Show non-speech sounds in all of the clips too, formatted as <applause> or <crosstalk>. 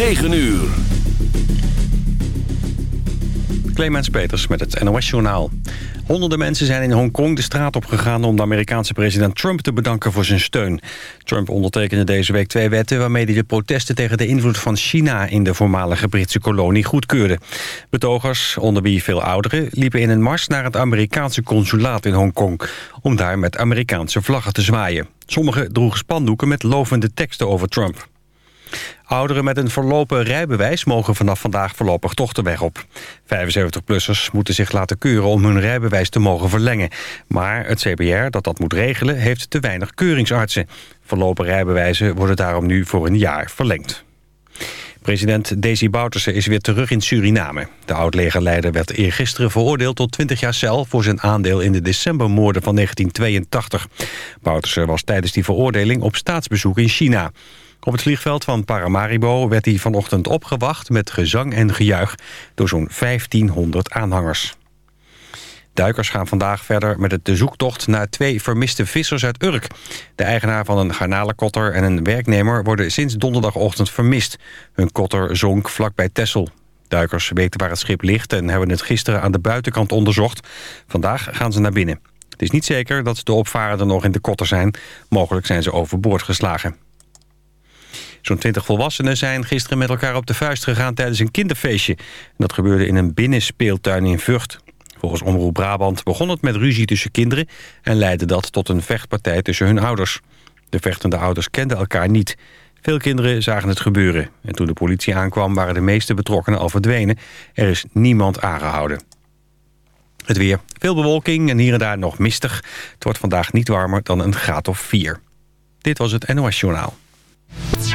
9 uur. Clemens Peters met het NOS-journaal. Honderden mensen zijn in Hongkong de straat op gegaan... om de Amerikaanse president Trump te bedanken voor zijn steun. Trump ondertekende deze week twee wetten... waarmee hij de protesten tegen de invloed van China... in de voormalige Britse kolonie goedkeurde. Betogers, onder wie veel ouderen... liepen in een mars naar het Amerikaanse consulaat in Hongkong... om daar met Amerikaanse vlaggen te zwaaien. Sommigen droegen spandoeken met lovende teksten over Trump. Ouderen met een verlopen rijbewijs mogen vanaf vandaag voorlopig toch de weg op. 75-plussers moeten zich laten keuren om hun rijbewijs te mogen verlengen. Maar het CBR dat dat moet regelen heeft te weinig keuringsartsen. Verlopen rijbewijzen worden daarom nu voor een jaar verlengd. President Desi Bouterse is weer terug in Suriname. De oud-legerleider werd eergisteren veroordeeld tot 20 jaar cel... voor zijn aandeel in de decembermoorden van 1982. Bouterse was tijdens die veroordeling op staatsbezoek in China. Op het vliegveld van Paramaribo werd hij vanochtend opgewacht... met gezang en gejuich door zo'n 1500 aanhangers. Duikers gaan vandaag verder met de zoektocht naar twee vermiste vissers uit Urk. De eigenaar van een garnalenkotter en een werknemer worden sinds donderdagochtend vermist. Hun kotter zonk vlakbij Tessel. Duikers weten waar het schip ligt en hebben het gisteren aan de buitenkant onderzocht. Vandaag gaan ze naar binnen. Het is niet zeker dat de opvarenden nog in de kotter zijn. Mogelijk zijn ze overboord geslagen. Zo'n twintig volwassenen zijn gisteren met elkaar op de vuist gegaan tijdens een kinderfeestje. Dat gebeurde in een binnenspeeltuin in Vught. Volgens Omroep Brabant begon het met ruzie tussen kinderen... en leidde dat tot een vechtpartij tussen hun ouders. De vechtende ouders kenden elkaar niet. Veel kinderen zagen het gebeuren. En toen de politie aankwam waren de meeste betrokkenen al verdwenen. Er is niemand aangehouden. Het weer. Veel bewolking en hier en daar nog mistig. Het wordt vandaag niet warmer dan een graad of 4. Dit was het NOS Journaal.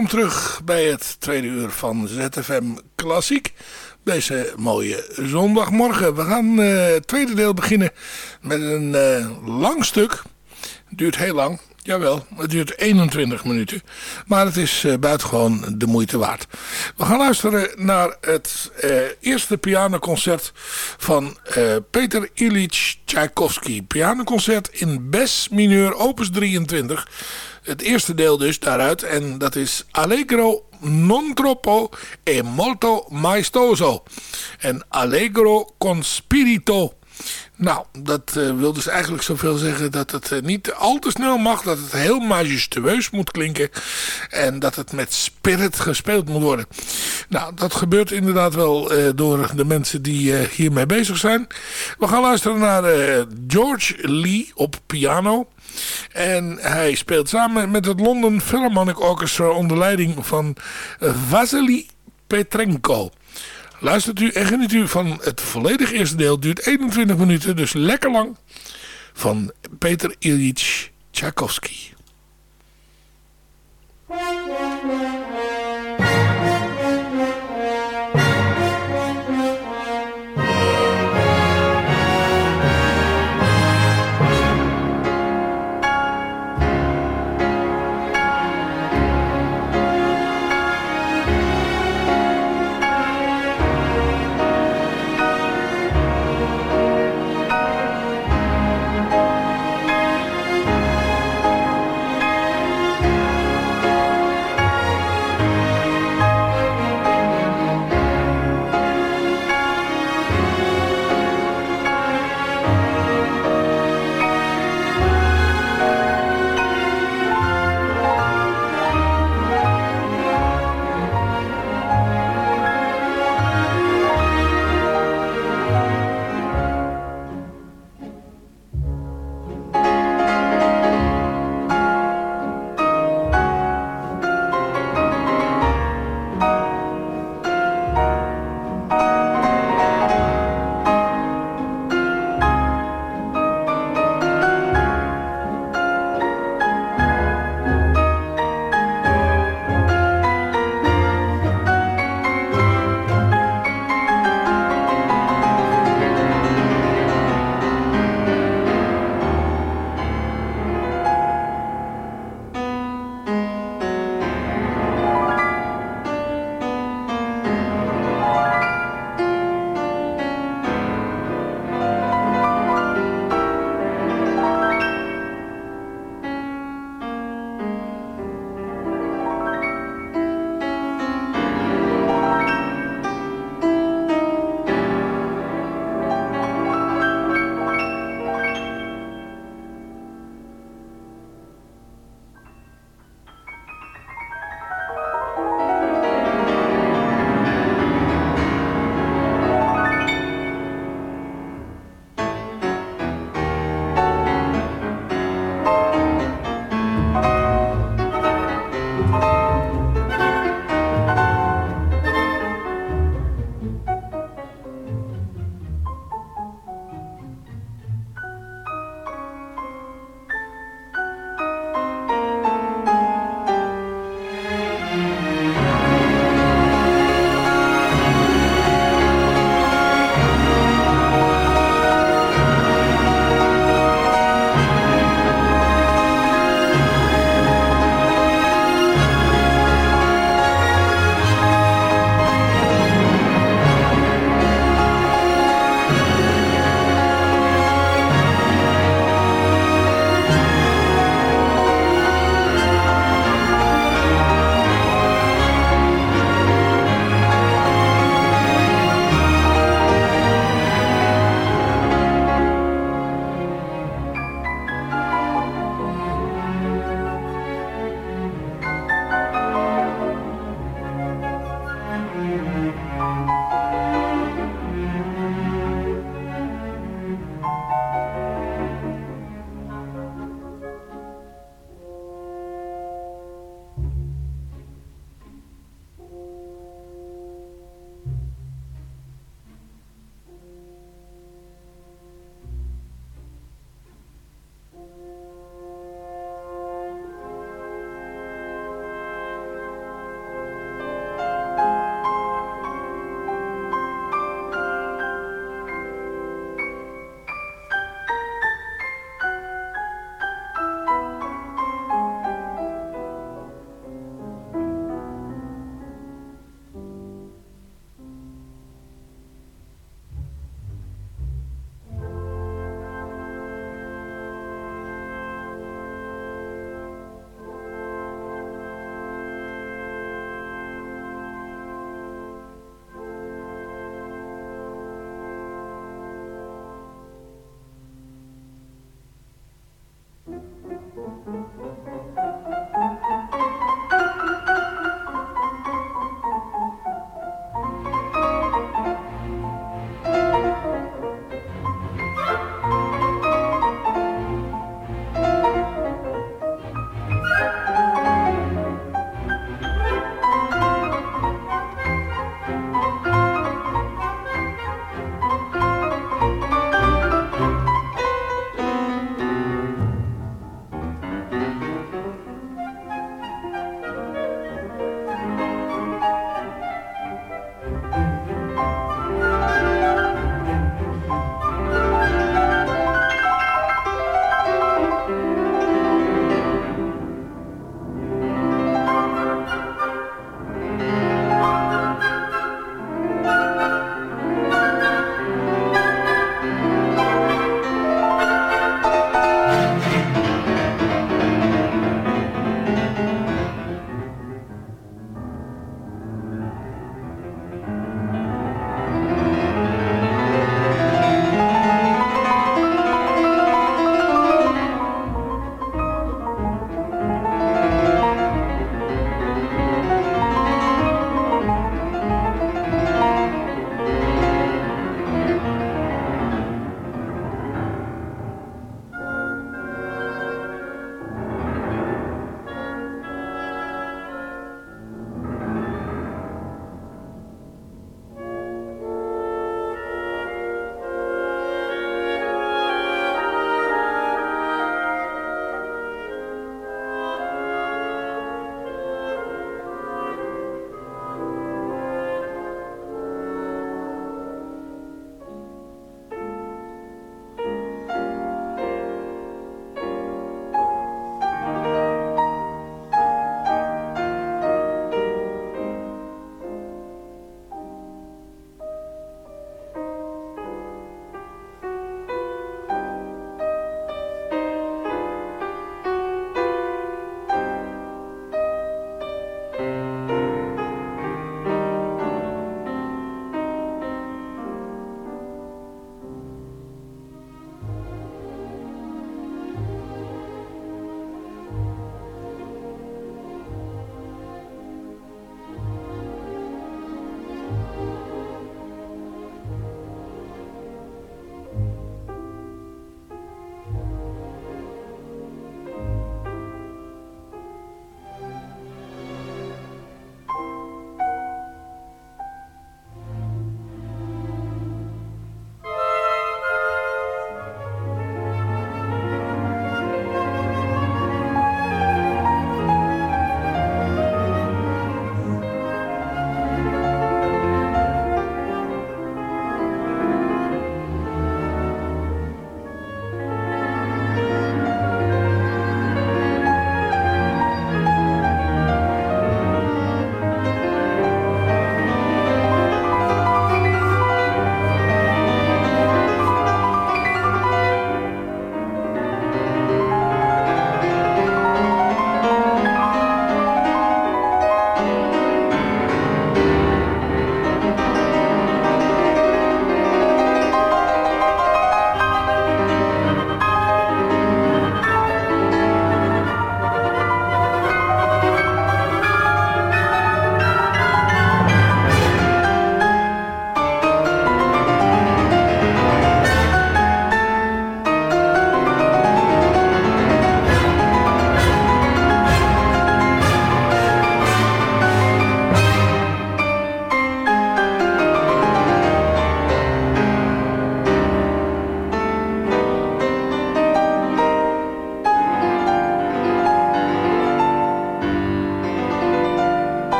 Welkom terug bij het tweede uur van ZFM Klassiek. Deze mooie zondagmorgen. We gaan uh, het tweede deel beginnen met een uh, lang stuk. Duurt heel lang. Jawel, het duurt 21 minuten. Maar het is uh, buitengewoon de moeite waard. We gaan luisteren naar het uh, eerste pianoconcert van uh, Peter Ilyich Tchaikovsky. Pianoconcert in Bes mineur opus 23 het eerste deel dus daaruit. En dat is Allegro non troppo e molto maestoso. En Allegro con spirito. Nou, dat uh, wil dus eigenlijk zoveel zeggen dat het uh, niet al te snel mag. Dat het heel majestueus moet klinken. En dat het met spirit gespeeld moet worden. Nou, dat gebeurt inderdaad wel uh, door de mensen die hiermee bezig zijn. We gaan luisteren naar George Lee op piano. En hij speelt samen met het London Philharmonic Orchestra onder leiding van Vasily Petrenko. Luistert u en geniet u van het volledige eerste deel. duurt 21 minuten, dus lekker lang. Van Peter Ilyich Tchaikovsky.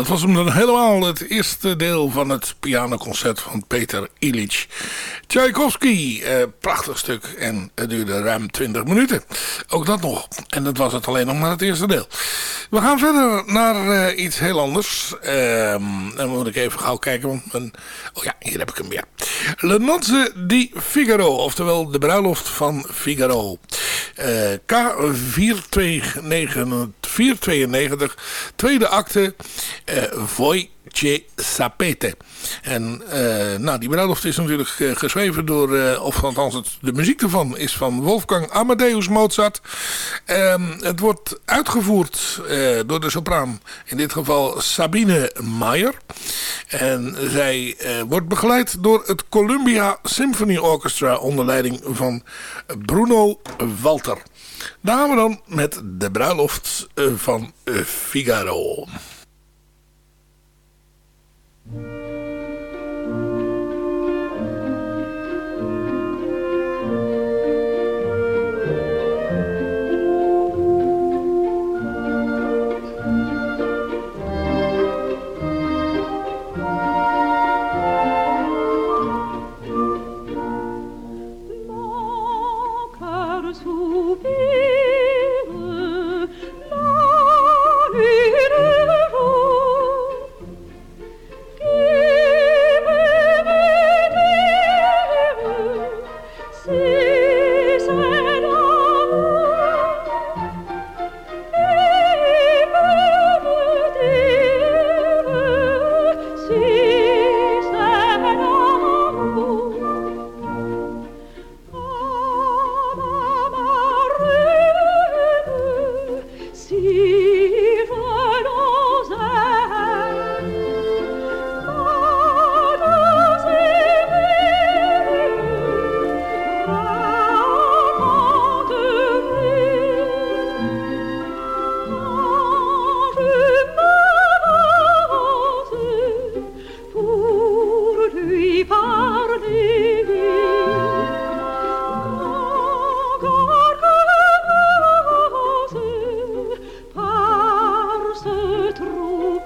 Dat was hem dan helemaal het eerste deel van het pianoconcert van Peter Illich. Tchaikovsky, eh, prachtig stuk en het duurde ruim 20 minuten. Ook dat nog. En dat was het alleen nog maar het eerste deel. We gaan verder naar uh, iets heel anders. Uh, dan moet ik even gauw kijken. Want een, oh ja, hier heb ik hem weer. Le Nozze di Figaro, oftewel de bruiloft van Figaro. Uh, K492, tweede acte, uh, Voi Che Sapete. En uh, nou, die bruiloft is natuurlijk uh, geschreven door, uh, of althans het, de muziek ervan is van Wolfgang Amadeus Mozart. Um, het wordt uitgevoerd door de sopraan, in dit geval Sabine Mayer. En zij wordt begeleid door het Columbia Symphony Orchestra onder leiding van Bruno Walter. Daar gaan we dan met de bruiloft van Figaro. Thank you.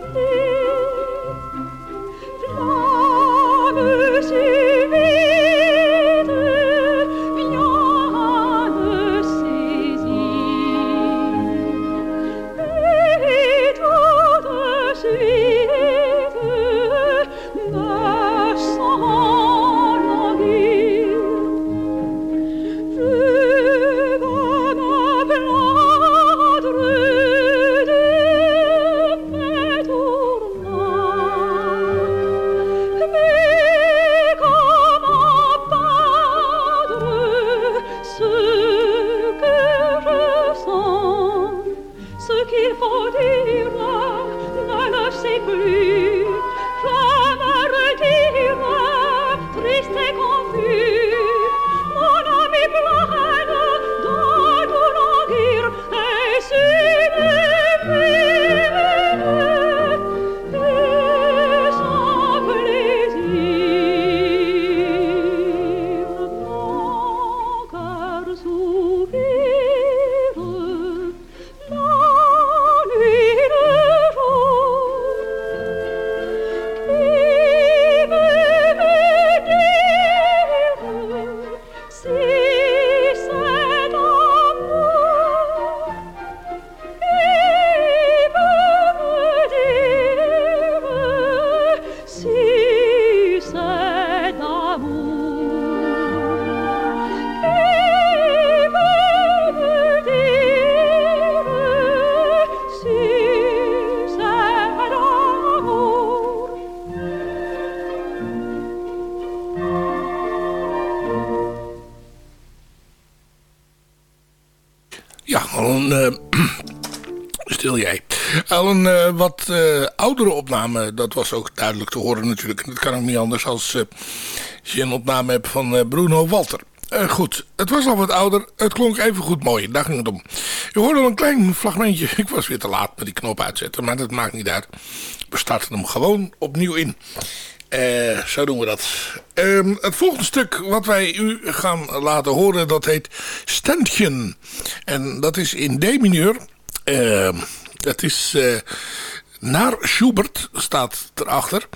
Mm-hmm. <laughs> <clears throat> wat uh, oudere opname. Dat was ook duidelijk te horen natuurlijk. Dat kan ook niet anders als, je een opname hebt van Bruno Walter. goed, het was al wat ouder. Het klonk even goed mooi. Daar ging het om. Je hoorde al een klein fragmentje. <laughs> Ik was weer te laat met die knop uitzetten. Maar dat maakt niet uit. We starten hem gewoon opnieuw in. Zo doen we dat. Ehm, het volgende stuk wat wij u gaan laten horen, dat heet Ständchen. En dat is in D mineur. Ehm, dat is naar Schubert staat erachter.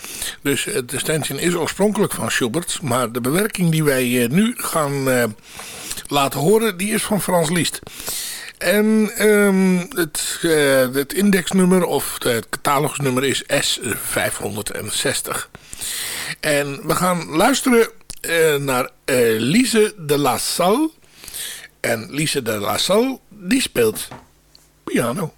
Dus de stanchion is oorspronkelijk van Schubert. Maar de bewerking die wij nu gaan laten horen, die is van Frans Liszt. En um, het, uh, het indexnummer of het catalogusnummer is S560. En we gaan luisteren uh, naar uh, Lise de la Salle. En Lise de la Salle, die speelt piano.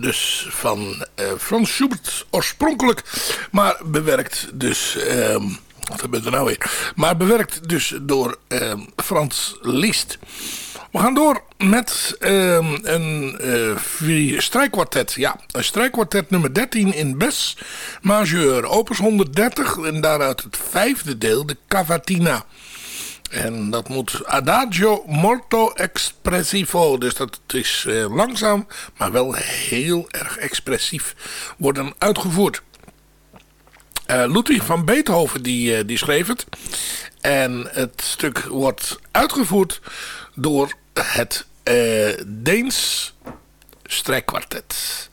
Dus van uh, Frans Schubert oorspronkelijk, maar bewerkt dus... Uh, wat we er nou weer? Maar bewerkt dus door uh, Frans Liszt. We gaan door met uh, een uh, strijkkwartet. Ja, een strijkkwartet nummer 13 in Bes majeur. Opus 130 en daaruit het vijfde deel, de Cavatina. En dat moet Adagio Molto Expressivo. Dus dat is uh, langzaam, maar wel heel erg expressief worden uitgevoerd. Uh, Ludwig van Beethoven die, uh, die schreef het. En het stuk wordt uitgevoerd door het Deens strijkkwartet.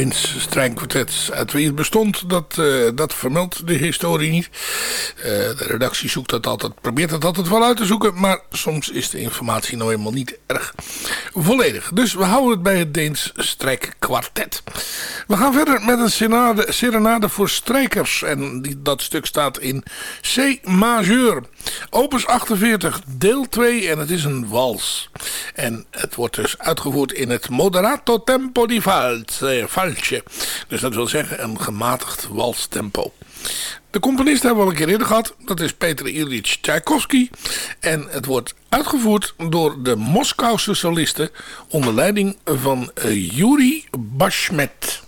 Deens strijkkwartet. Uit wie het bestond, dat, uh, dat vermeldt de historie niet. Uh, de redactie zoekt dat altijd, probeert dat altijd wel uit te zoeken. Maar soms is de informatie nou eenmaal niet erg volledig. Dus we houden het bij het Deens strijkkwartet. We gaan verder met een serenade, serenade voor strijkers. En die, dat stuk staat in C majeur. Opus 48, deel 2 en het is een wals. En het wordt dus uitgevoerd in het moderato tempo di falce. Dus dat wil zeggen een gematigd walstempo. De componist hebben we al een keer eerder gehad. Dat is Peter Ilyich Tchaikovsky. En het wordt uitgevoerd door de Moskouse solisten onder leiding van Yuri Bashmet.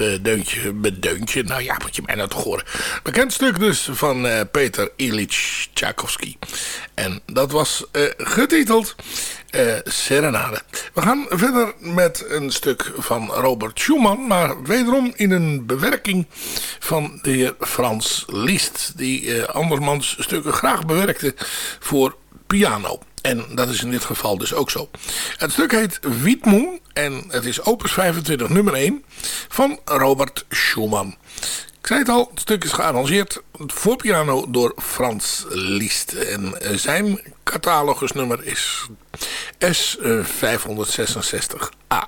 Uh, deuntje, bedeuntje. Nou ja, moet je mij nou toch horen. Bekend stuk dus van uh, Peter Ilyich Tchaikovsky. En dat was uh, getiteld Serenade. We gaan verder met een stuk van Robert Schumann. Maar wederom in een bewerking van de heer Frans Liszt. Die andermans stukken graag bewerkte voor piano. En dat is in dit geval dus ook zo. Het stuk heet Wiedmoen en het is opus 25 nummer 1 van Robert Schumann. Ik zei het al, het stuk is gearrangeerd voor piano door Frans Liszt. En zijn catalogusnummer is S566A.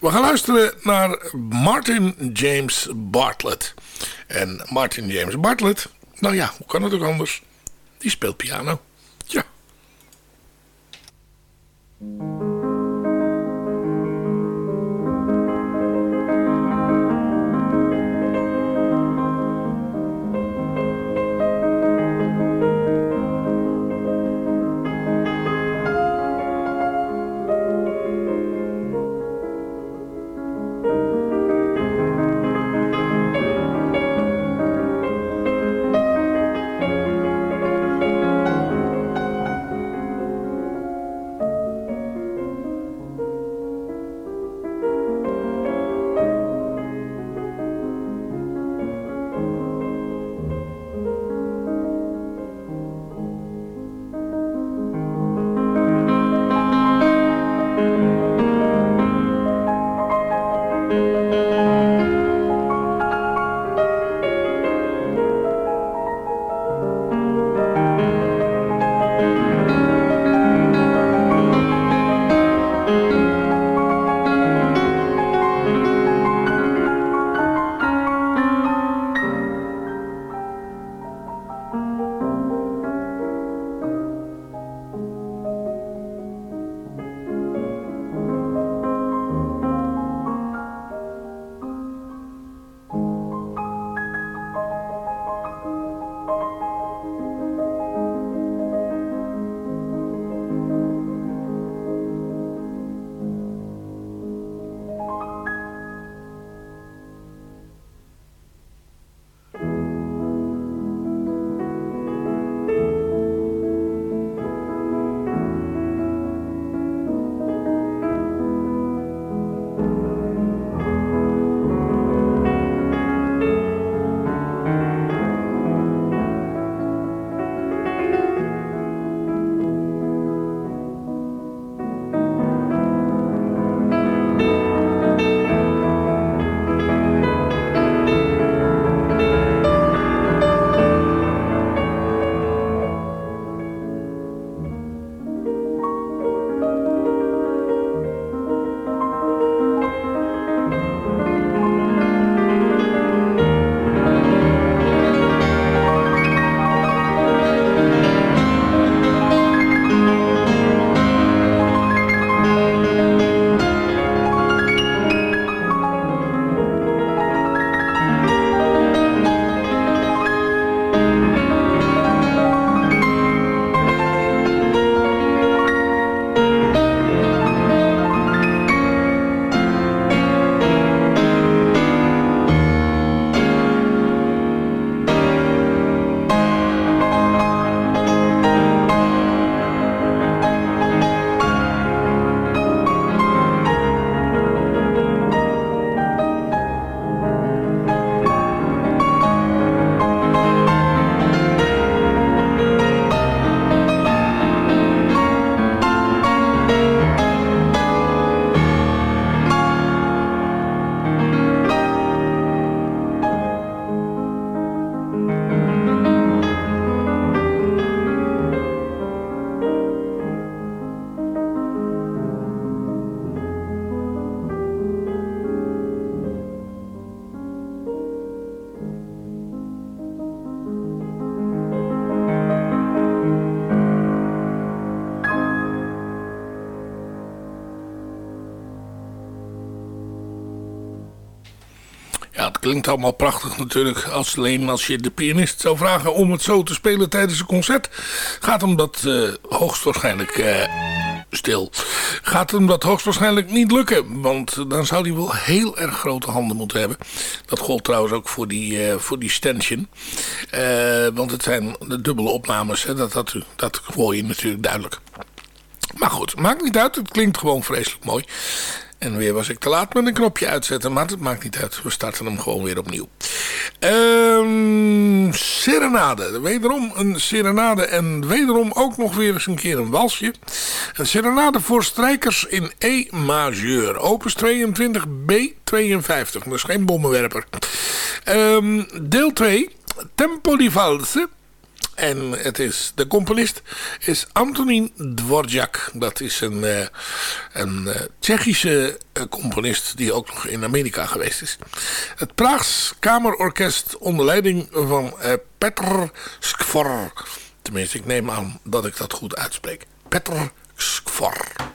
We gaan luisteren naar Martin James Bartlett. En Martin James Bartlett, nou ja, hoe kan het ook anders? Die speelt piano. Mm-hmm. Ja. klinkt allemaal prachtig natuurlijk. Als, alleen als je de pianist zou vragen om het zo te spelen tijdens een concert... gaat hem dat uh, hoogstwaarschijnlijk uh, stil. Gaat hem dat hoogstwaarschijnlijk niet lukken. Want dan zou hij wel heel erg grote handen moeten hebben. Dat gold trouwens ook voor die, uh, voor die stanchion. want het zijn de dubbele opnames. Hè, dat, dat, dat hoor je natuurlijk duidelijk. Maar goed, maakt niet uit. Het klinkt gewoon vreselijk mooi. En weer was ik te laat met een knopje uitzetten. Maar het maakt niet uit. We starten hem gewoon weer opnieuw. Um, serenade. Wederom een serenade. En wederom ook nog weer eens een keer een walsje. Een serenade voor strijkers in E majeur. Opus 22 B52. Dat is geen bommenwerper. Ehm, deel 2, Tempo di Valse. En het is, de componist is Antonin Dvorak. Dat is een, uh, een uh, Tsjechische uh, componist die ook nog in Amerika geweest is. Het Praags Kamerorkest onder leiding van Petr Skvor. Tenminste, ik neem aan dat ik dat goed uitspreek. Petr Skvor.